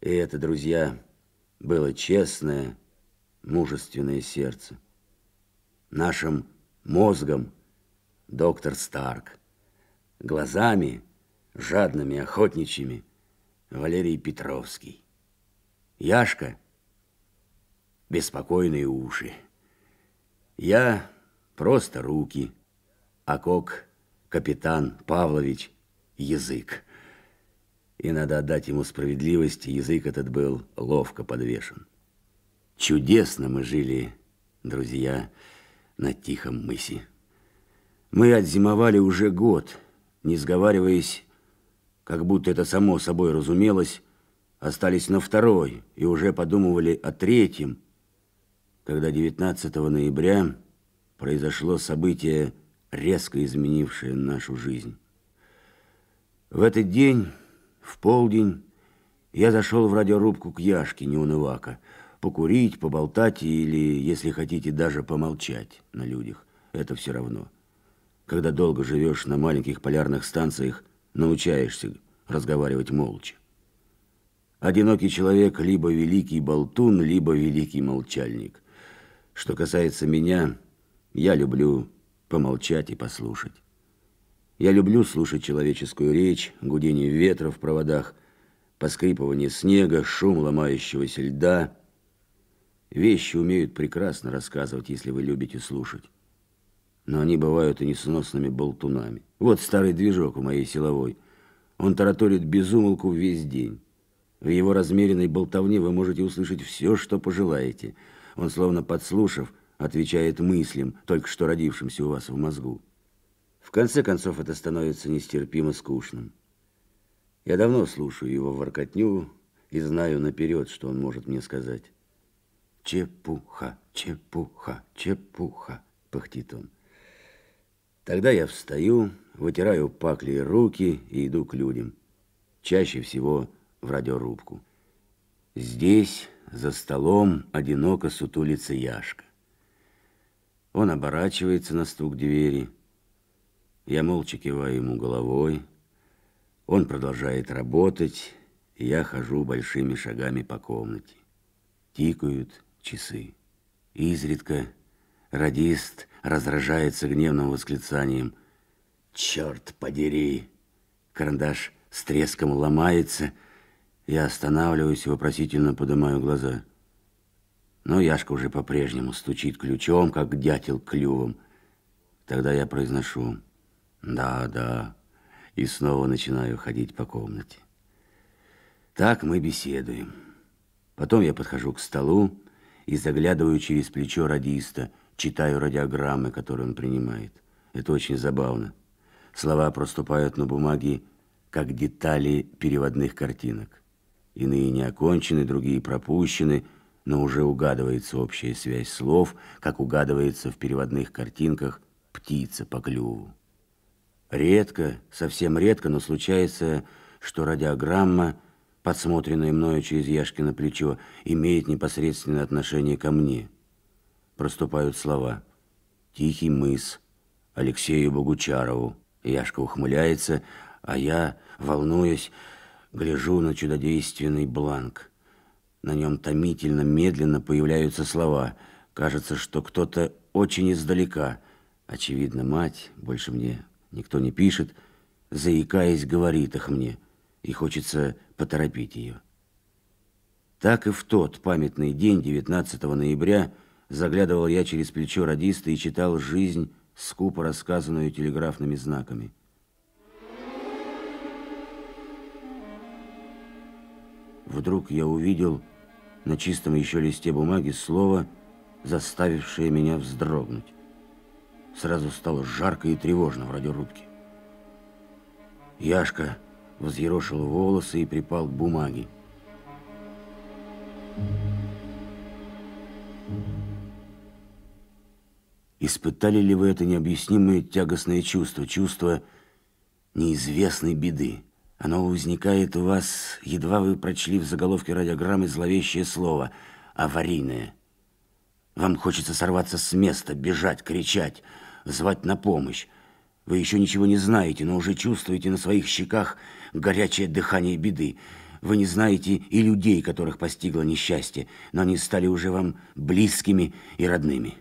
И это, друзья, было честное, мужественное сердце. Нашим мозгом доктор Старк, глазами жадными, охотничьими Валерий Петровский. Яшка – беспокойные уши. Я просто руки, а Кок – капитан Павлович – язык. И надо отдать ему справедливость, язык этот был ловко подвешен. Чудесно мы жили, друзья, на Тихом мысе. Мы отзимовали уже год, не сговариваясь, как будто это само собой разумелось, остались на второй и уже подумывали о третьем, когда 19 ноября произошло событие, резко изменившее нашу жизнь. В этот день в полдень я зашел в радиорубку к Яшке Неунывака, покурить, поболтать или, если хотите, даже помолчать на людях. Это все равно. Когда долго живешь на маленьких полярных станциях, научаешься разговаривать молча. Одинокий человек либо великий болтун, либо великий молчальник. Что касается меня, я люблю помолчать и послушать. Я люблю слушать человеческую речь, гудение ветра в проводах, поскрипывание снега, шум ломающегося льда. Вещи умеют прекрасно рассказывать, если вы любите слушать. Но они бывают и несносными болтунами. Вот старый движок у моей силовой. Он тараторит безумолку весь день. В его размеренной болтовне вы можете услышать все, что пожелаете. Он, словно подслушав, отвечает мыслям, только что родившимся у вас в мозгу. В конце концов, это становится нестерпимо скучным. Я давно слушаю его воркотню и знаю наперед, что он может мне сказать. «Чепуха, чепуха, чепуха», — пыхтит он. Тогда я встаю, вытираю пакли руки и иду к людям. Чаще всего в радиорубку. Здесь, за столом, одиноко сутулится Яшка. Он оборачивается на стук двери, я молча киваю ему головой. Он продолжает работать, я хожу большими шагами по комнате. Тикают часы. Изредка радист раздражается гневным восклицанием. «Черт подери!» Карандаш с треском ломается. Я останавливаюсь и вопросительно поднимаю глаза. Но Яшка уже по-прежнему стучит ключом, как дятел клювом. Тогда я произношу... Да, да. И снова начинаю ходить по комнате. Так мы беседуем. Потом я подхожу к столу и заглядываю через плечо радиста, читаю радиограммы, которые он принимает. Это очень забавно. Слова проступают на бумаге, как детали переводных картинок. Иные не окончены, другие пропущены, но уже угадывается общая связь слов, как угадывается в переводных картинках птица по клюву. Редко, совсем редко, но случается, что радиограмма, подсмотренная мною через Яшкино плечо, имеет непосредственное отношение ко мне. Проступают слова «Тихий мыс», Алексею Богучарову. Яшка ухмыляется, а я, волнуясь, гляжу на чудодейственный бланк. На нем томительно, медленно появляются слова. Кажется, что кто-то очень издалека. Очевидно, мать, больше мне никто не пишет, заикаясь, говорит их мне, и хочется поторопить ее. Так и в тот памятный день, 19 ноября, заглядывал я через плечо радиста и читал жизнь, скупо рассказанную телеграфными знаками. Вдруг я увидел на чистом еще листе бумаги слово, заставившее меня вздрогнуть. Сразу стало жарко и тревожно в радиорубке. Яшка взъерошил волосы и припал к бумаге. Испытали ли вы это необъяснимое тягостное чувство, чувство неизвестной беды? Оно возникает у вас, едва вы прочли в заголовке радиограммы зловещее слово «аварийное». Вам хочется сорваться с места, бежать, кричать, звать на помощь. Вы еще ничего не знаете, но уже чувствуете на своих щеках горячее дыхание беды. вы не знаете и людей, которых постигло несчастье, но они стали уже вам близкими и родными.